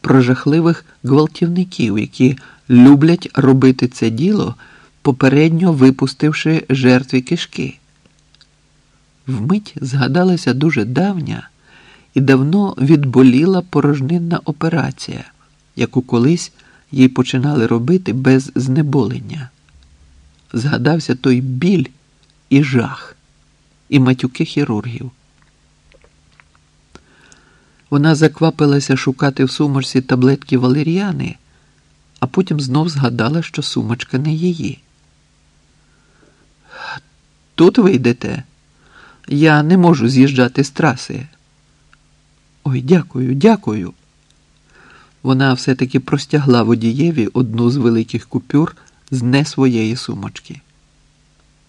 про жахливих гвалтівників, які люблять робити це діло, попередньо випустивши жертві кишки. Вмить згадалася дуже давня і давно відболіла порожнинна операція, яку колись їй починали робити без знеболення. Згадався той біль і жах, і матюки хірургів. Вона заквапилася шукати в сумочці таблетки валеріани, а потім знов згадала, що сумочка не її. Тут вийдете. Я не можу з'їжджати з траси. Ой, дякую, дякую. Вона все-таки простягла водієві одну з великих купюр з не своєї сумочки.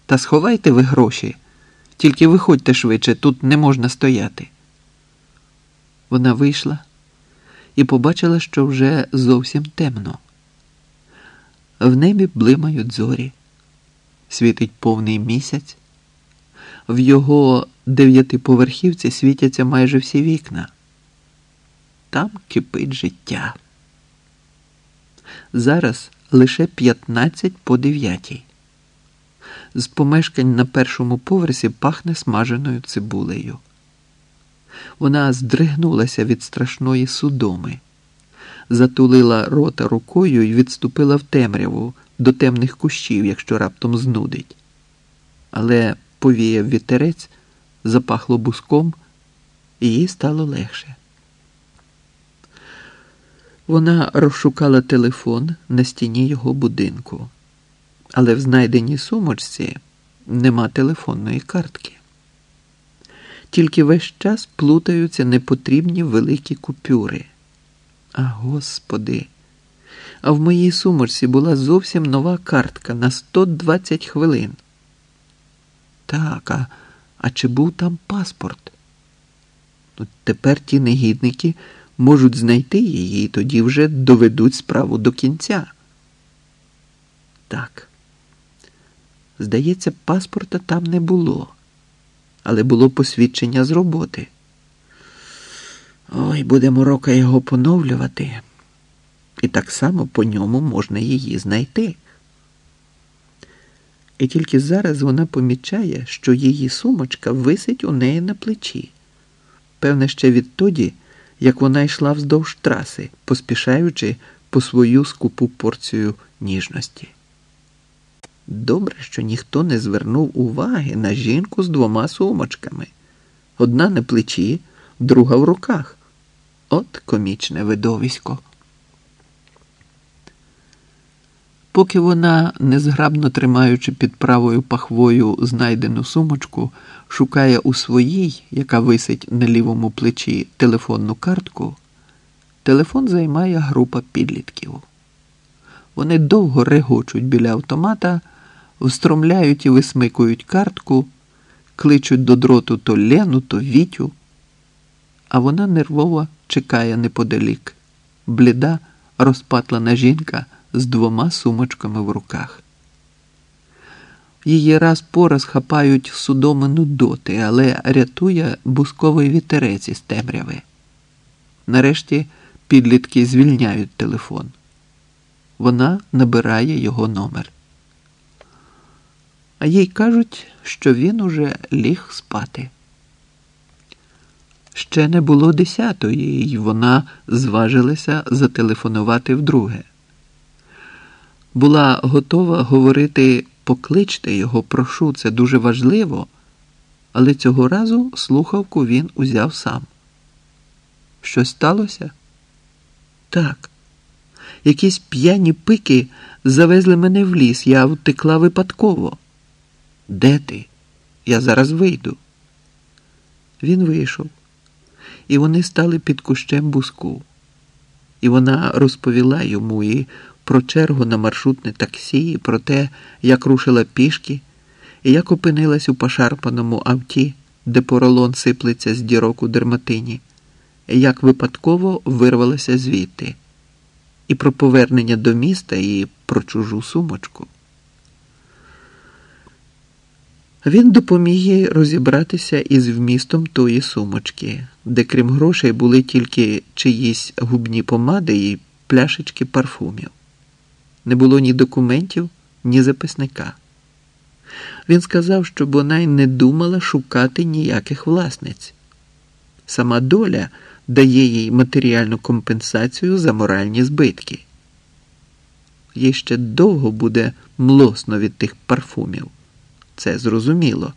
Та сховайте ви гроші, тільки виходьте швидше, тут не можна стояти. Вона вийшла і побачила, що вже зовсім темно. В небі блимають зорі, світить повний місяць, в його дев'ятиповерхівці світяться майже всі вікна. Там кипить життя. Зараз лише 15 по 9. З помешкань на першому поверсі пахне смаженою цибулею. Вона здригнулася від страшної судоми, затулила рота рукою і відступила в темряву до темних кущів, якщо раптом знудить. Але повіяв вітерець, запахло буском, і їй стало легше. Вона розшукала телефон на стіні його будинку, але в знайденій сумочці нема телефонної картки. Тільки весь час плутаються непотрібні великі купюри. А господи, а в моїй сумочці була зовсім нова картка на 120 хвилин. Так, а, а чи був там паспорт? Ну, Тепер ті негідники можуть знайти її і тоді вже доведуть справу до кінця. Так. Здається, паспорта там не було, але було посвідчення з роботи. Ой, буде морока його поновлювати, і так само по ньому можна її знайти. І тільки зараз вона помічає, що її сумочка висить у неї на плечі. Певне, ще відтоді, як вона йшла вздовж траси, поспішаючи по свою скупу порцію ніжності. Добре, що ніхто не звернув уваги на жінку з двома сумочками. Одна на плечі, друга в руках. От комічне видовисько. Поки вона, незграбно тримаючи під правою пахвою знайдену сумочку, шукає у своїй, яка висить на лівому плечі, телефонну картку, телефон займає група підлітків. Вони довго регочуть біля автомата, встромляють і висмикують картку, кличуть до дроту то Лену, то Вітю, а вона нервово чекає неподалік, бліда, розпатлана жінка з двома сумочками в руках. Її раз по раз хапають судоми нудоти, але рятує бусковий вітерець із темряви. Нарешті підлітки звільняють телефон. Вона набирає його номер. А їй кажуть, що він уже ліг спати. Ще не було десятої, і вона зважилася зателефонувати вдруге. Була готова говорити покличте його, прошу, це дуже важливо, але цього разу слухавку він узяв сам. Щось сталося? Так. Якісь п'яні пики завезли мене в ліс, я втекла випадково. Де ти? Я зараз вийду. Він вийшов, і вони стали під кущем буску. І вона розповіла йому і про чергу на маршрутне таксі, і про те, як рушила пішки, і як опинилась у пошарпаному авті, де поролон сиплеться з дірок у дерматині, і як випадково вирвалася звідти, і про повернення до міста, і про чужу сумочку. Він допоміг їй розібратися із вмістом тої сумочки. де крім грошей були тільки чиїсь губні помади і пляшечки парфумів. Не було ні документів, ні записника. Він сказав, щоб вона й не думала шукати ніяких власниць. Сама доля дає їй матеріальну компенсацію за моральні збитки. Їй ще довго буде млосно від тих парфумів. Це зрозуміло.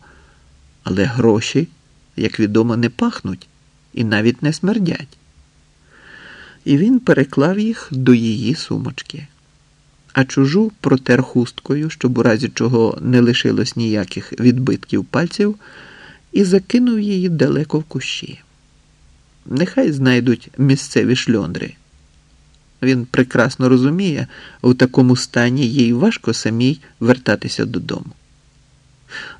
Але гроші, як відомо, не пахнуть і навіть не смердять. І він переклав їх до її сумочки, а чужу протер хусткою, щоб у разі чого не лишилось ніяких відбитків пальців, і закинув її далеко в кущі. Нехай знайдуть місцеві шльондри. Він прекрасно розуміє, у такому стані їй важко самій вертатися додому.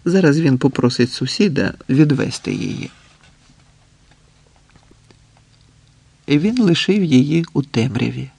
Зараз він попросить сусіда відвести її. І він лишив її у темряві.